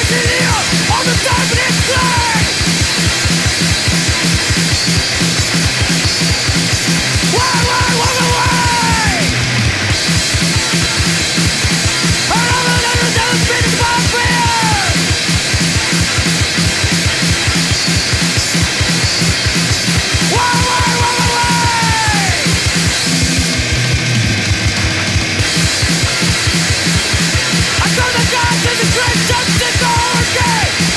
I can hear on the time. Christian technology